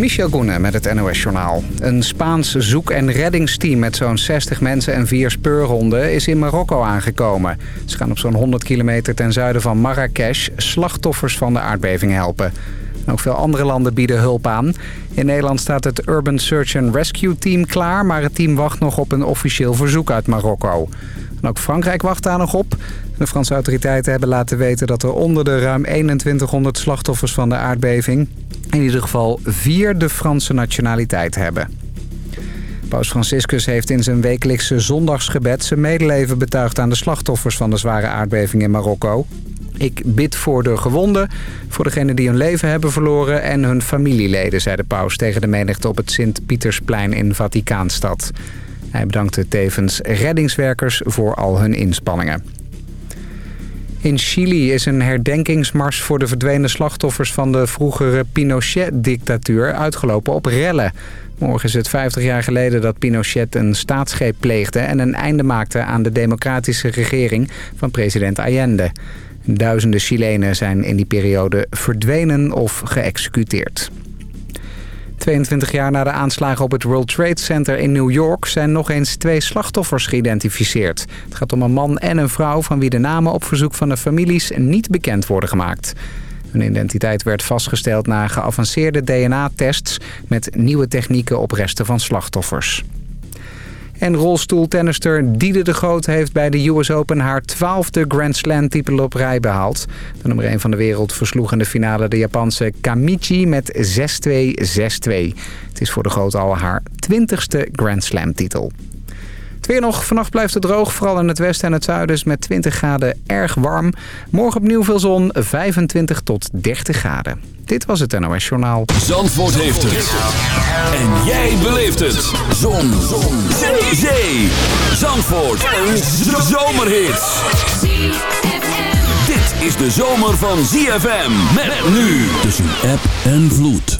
Michel Goenen met het NOS-journaal. Een Spaans zoek- en reddingsteam met zo'n 60 mensen en vier speurhonden is in Marokko aangekomen. Ze gaan op zo'n 100 kilometer ten zuiden van Marrakesh slachtoffers van de aardbeving helpen. Ook veel andere landen bieden hulp aan. In Nederland staat het Urban Search and Rescue Team klaar... maar het team wacht nog op een officieel verzoek uit Marokko. Ook Frankrijk wacht daar nog op. De Franse autoriteiten hebben laten weten dat er onder de ruim 2100 slachtoffers van de aardbeving... in ieder geval vier de Franse nationaliteit hebben. Paus Franciscus heeft in zijn wekelijkse zondagsgebed zijn medeleven betuigd aan de slachtoffers van de zware aardbeving in Marokko. Ik bid voor de gewonden, voor degenen die hun leven hebben verloren en hun familieleden, zei de paus tegen de menigte op het Sint-Pietersplein in Vaticaanstad. Hij bedankte tevens reddingswerkers voor al hun inspanningen. In Chili is een herdenkingsmars voor de verdwenen slachtoffers van de vroegere Pinochet-dictatuur uitgelopen op rellen. Morgen is het 50 jaar geleden dat Pinochet een staatsgreep pleegde en een einde maakte aan de democratische regering van president Allende. Duizenden Chilenen zijn in die periode verdwenen of geëxecuteerd. 22 jaar na de aanslagen op het World Trade Center in New York... zijn nog eens twee slachtoffers geïdentificeerd. Het gaat om een man en een vrouw van wie de namen op verzoek van de families niet bekend worden gemaakt. Hun identiteit werd vastgesteld na geavanceerde DNA-tests... met nieuwe technieken op resten van slachtoffers. En rolstoeltennister Diede de Groot heeft bij de US Open haar twaalfde Grand Slam titel op rij behaald. De nummer 1 van de wereld versloeg in de finale de Japanse Kamichi met 6-2, 6-2. Het is voor de Groot al haar twintigste Grand Slam titel. Het weer nog. Vannacht blijft het droog. Vooral in het westen en het zuiden is met 20 graden erg warm. Morgen opnieuw veel zon. 25 tot 30 graden. Dit was het NOS Journaal. Zandvoort heeft het. En jij beleeft het. Zon. zon. Zee. Zee. Zandvoort. Een zomerhit. Dit is de zomer van ZFM. Met nu tussen app en vloed.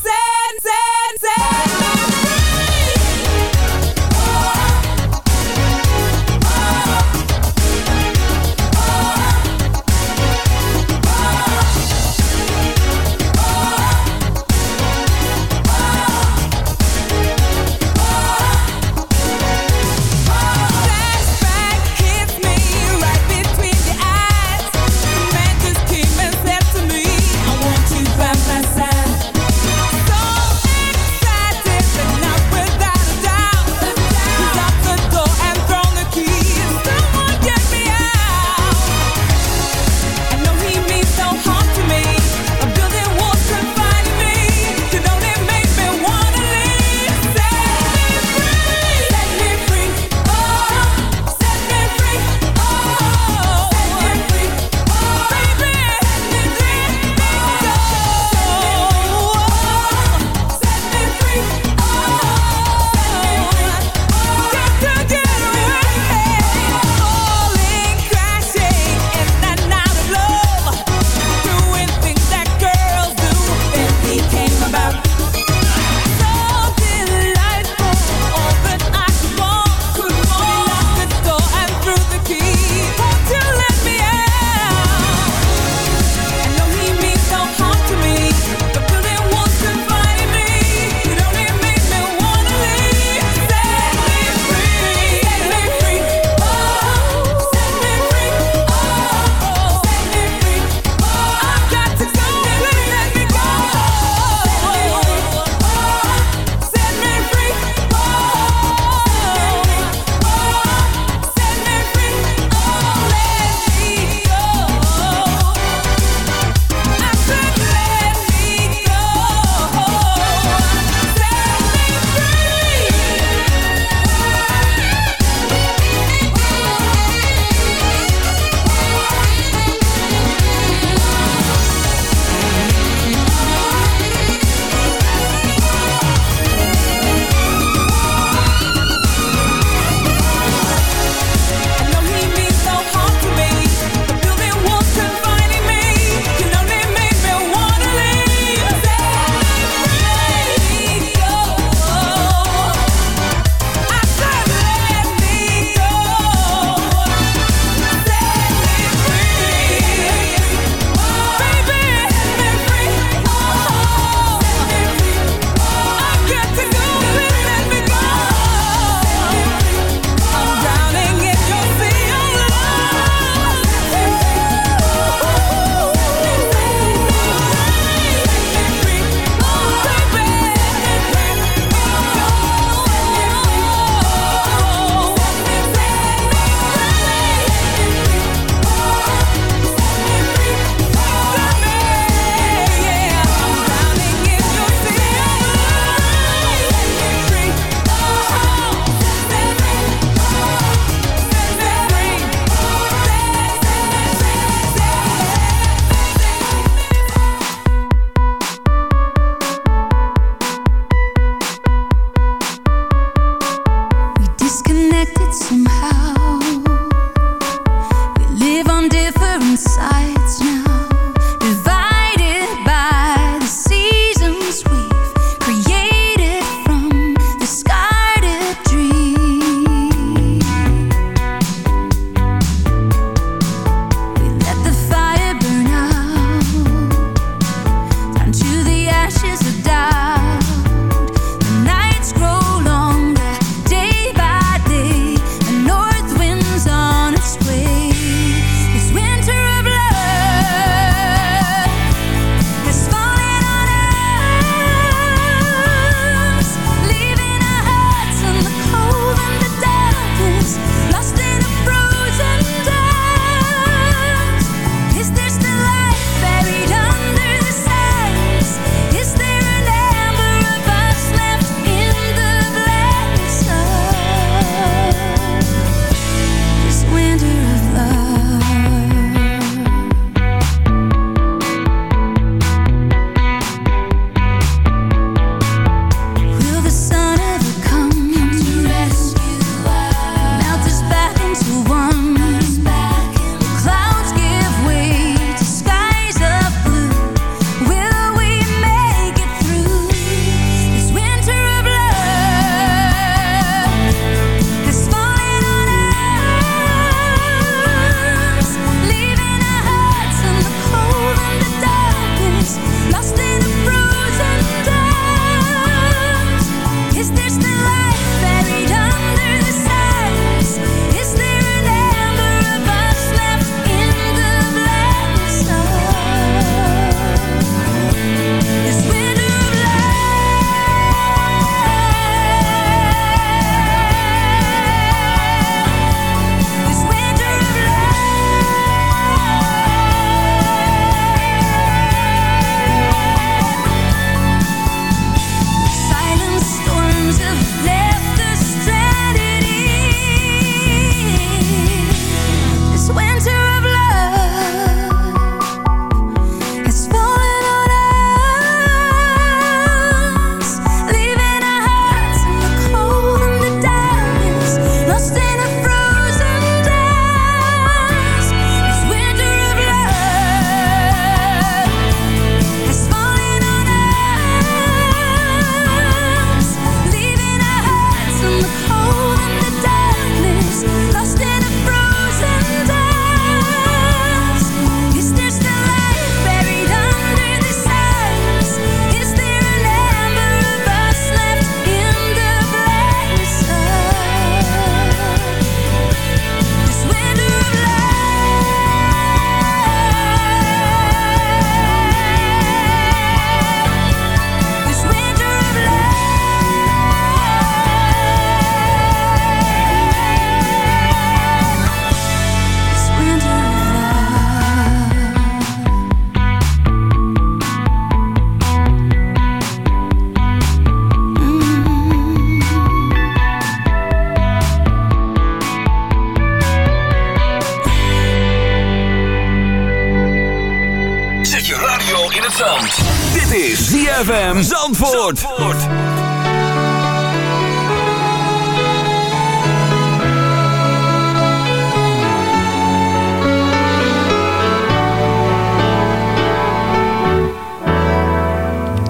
ZFM Zandvoort. Zandvoort.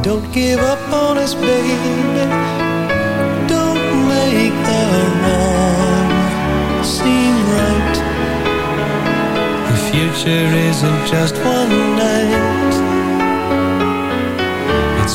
Don't give up on us, baby. Don't make the wrong seem right. The future isn't just one night.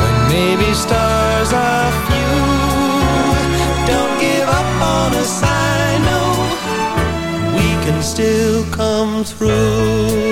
when maybe stars are few. Don't give up on we can still come through.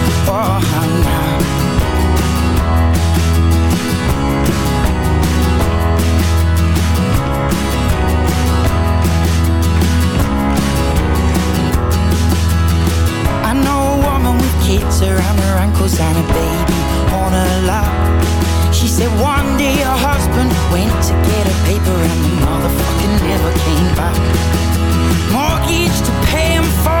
I know a woman with kids around her ankles and a baby on her lap. She said one day her husband went to get a paper and the motherfucker never came back. Mortgage to pay and four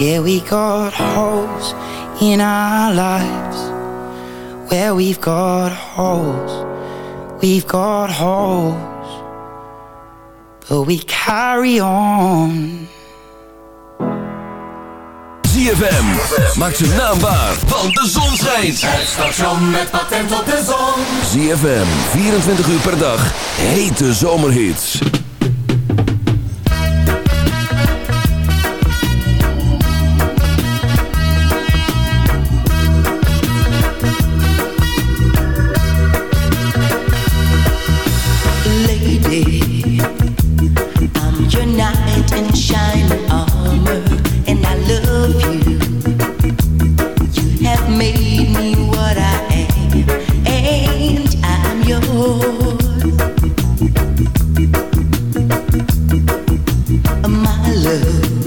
Yeah, we got holes in our lives. Where we've got holes, we've got holes. But we carry on. ZFM, maak zijn naam waar, want de zon schijnt. Het station met patent op de zon. ZFM, 24 uur per dag, hete zomerhits. love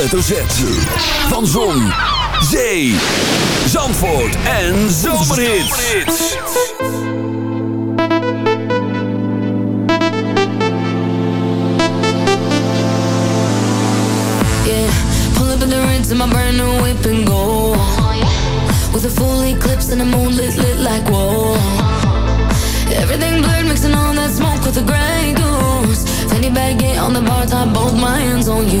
hoofdletter Z. Van Zon, Zee, Zandvoort en Zomerhits. Yeah, pull up in the rinse in my brand new whip and go. With a full eclipse and the moon lit, lit like whoa. Fanny baggy on the bar top, both my hands on you.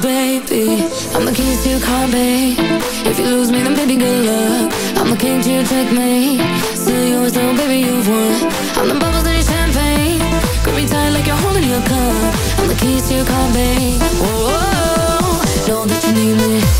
baby. I'm the keys to your car, babe. If you lose me, then baby, good luck. I'm the king to your checkmate. Still yours, though, baby, you've won. I'm the your cup. I'm the keys to your car, babe. Whoa, know that you need me.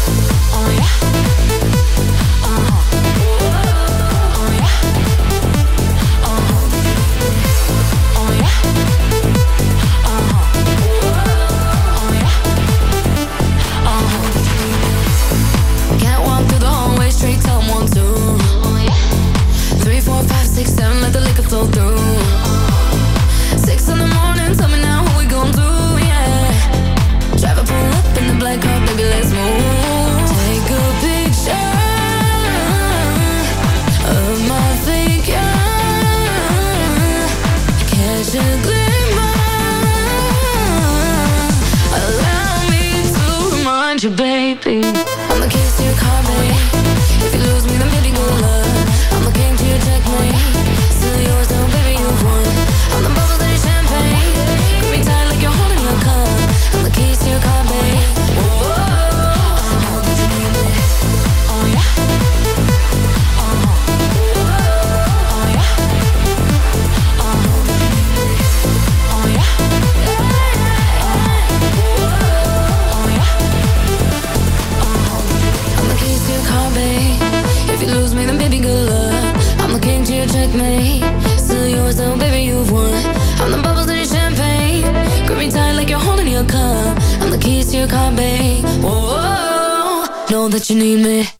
you need me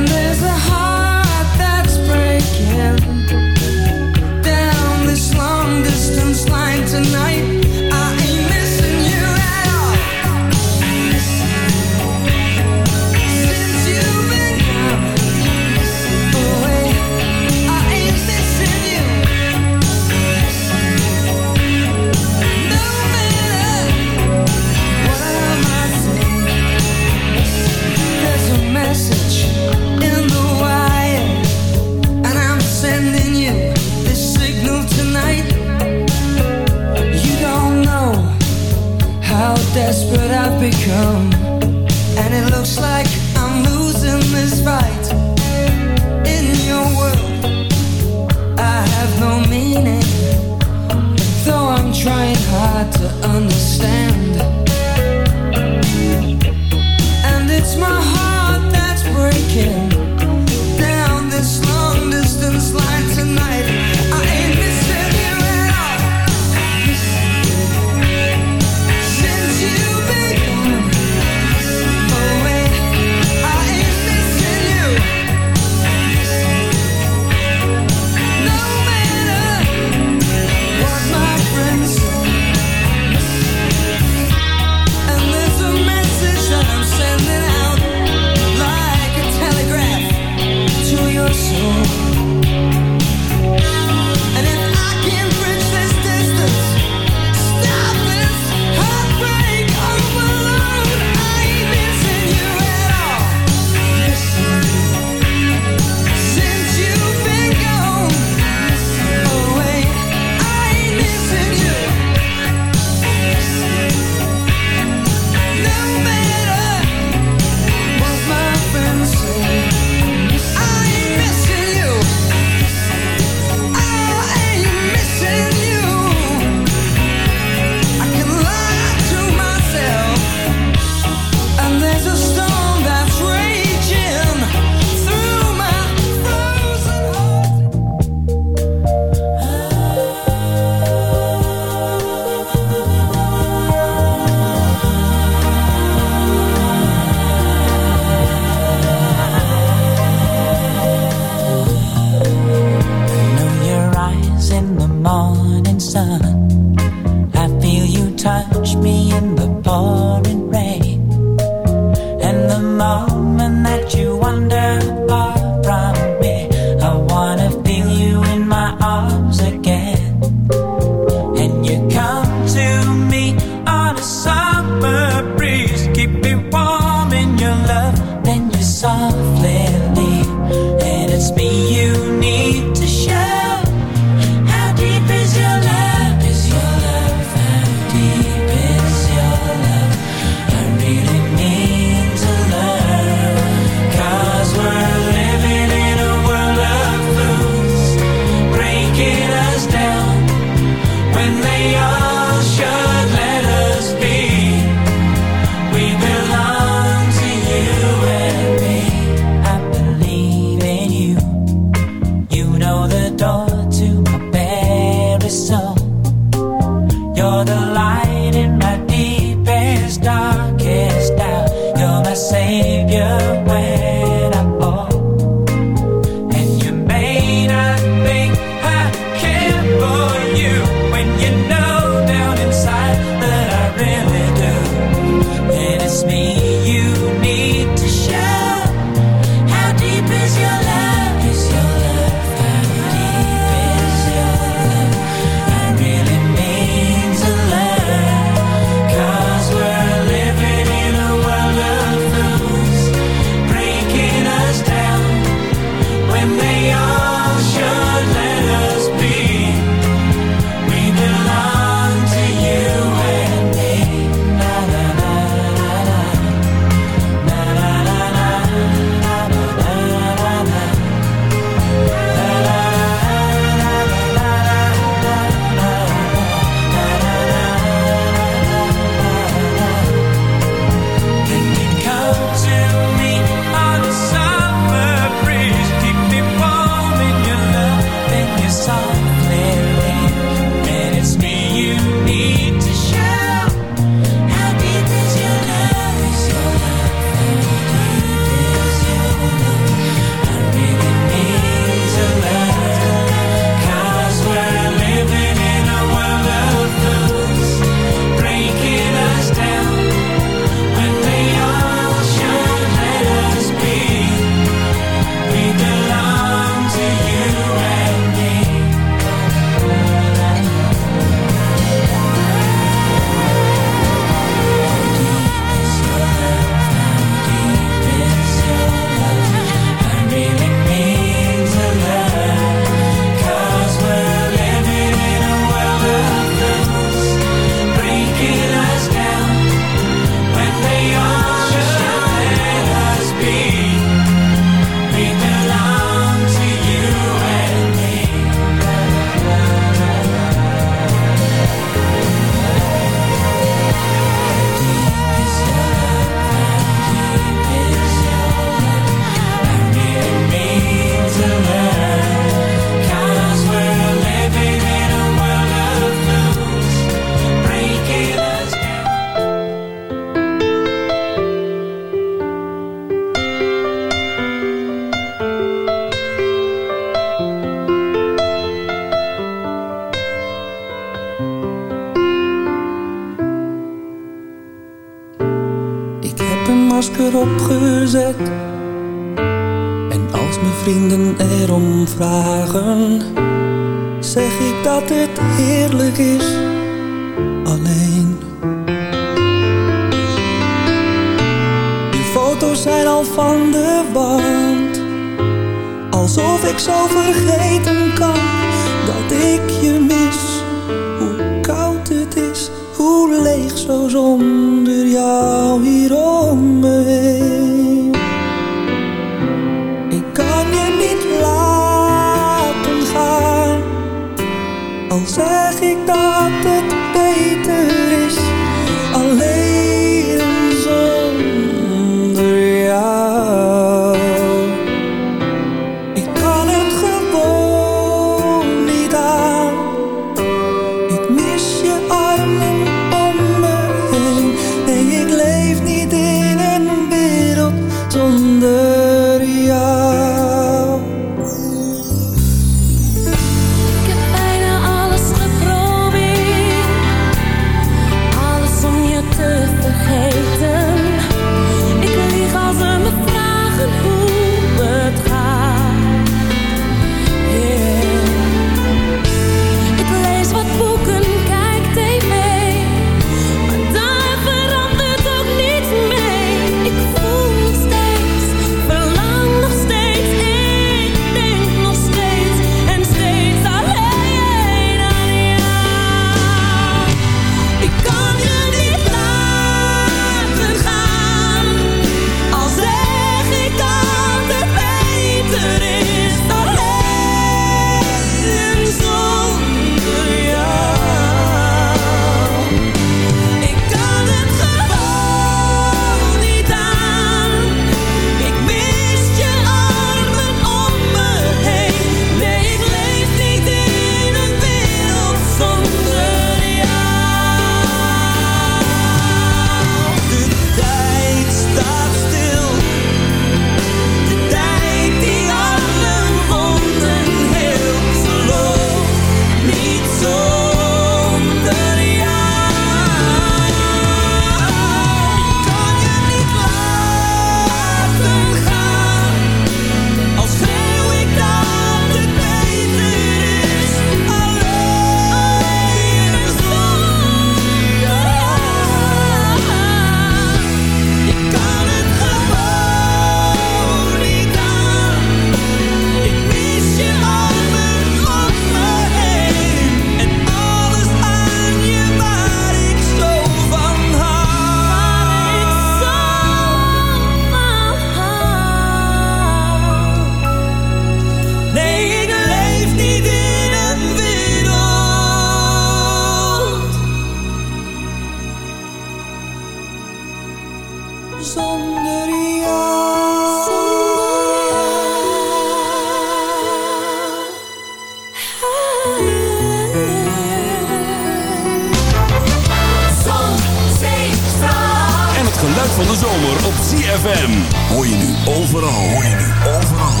van de zomer op ZFM. Hoor je nu overal, hoor je nu overal.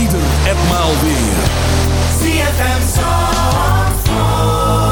Ieder enmaal weer. CFM Zandvoort.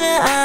De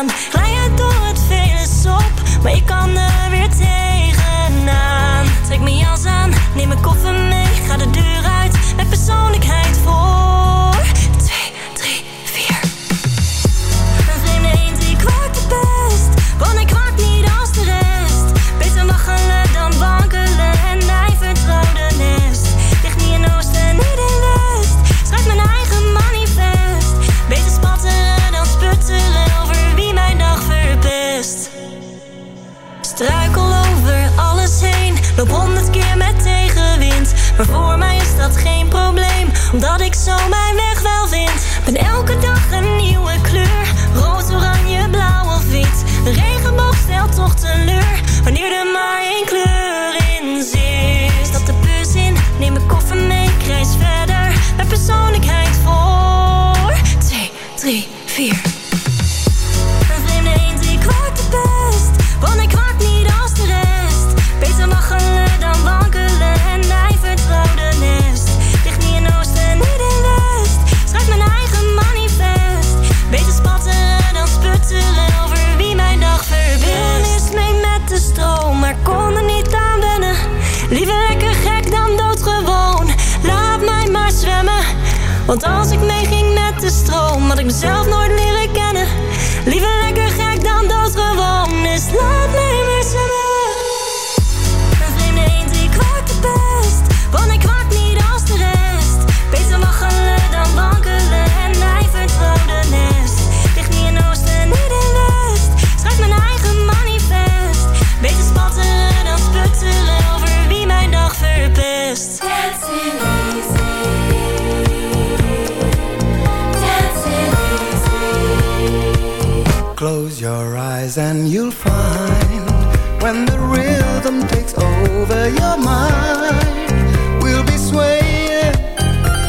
Close your eyes and you'll find when the rhythm takes over your mind. We'll be swaying,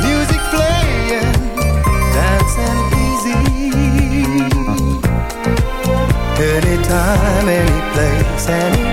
music playing, dancing easy. Anytime, any place, any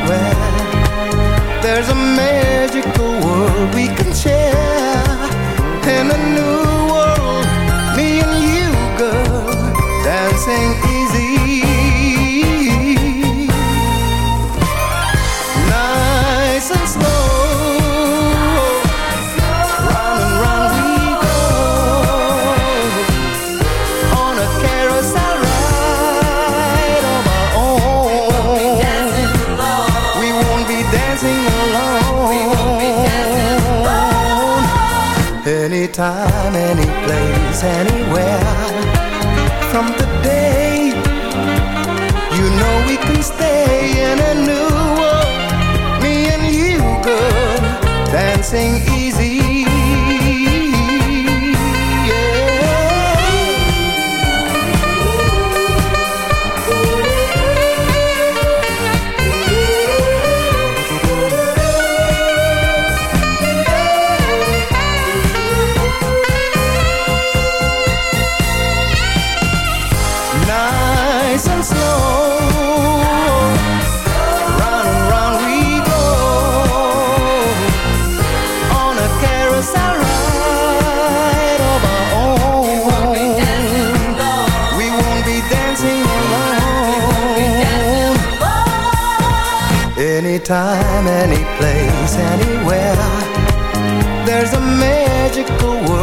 magical world.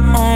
my own